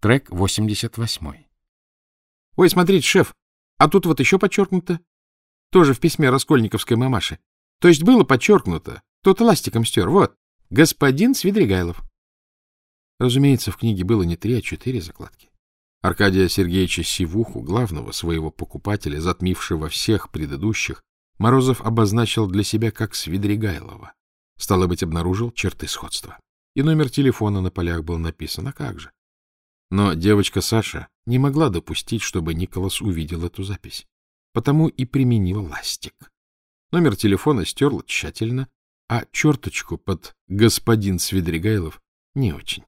Трек 88. Ой, смотрите, шеф, а тут вот еще подчеркнуто. Тоже в письме Раскольниковской мамаши. То есть было подчеркнуто. Тут ластиком стер. Вот. Господин Свидригайлов. Разумеется, в книге было не три, а четыре закладки. Аркадия Сергеевича Сивуху, главного своего покупателя, затмившего всех предыдущих, Морозов обозначил для себя как Свидригайлова. Стало быть, обнаружил черты сходства. И номер телефона на полях был написан, а как же? Но девочка Саша не могла допустить, чтобы Николас увидел эту запись. Потому и применила ластик. Номер телефона стерла тщательно, а черточку под «господин Свидригайлов» не очень.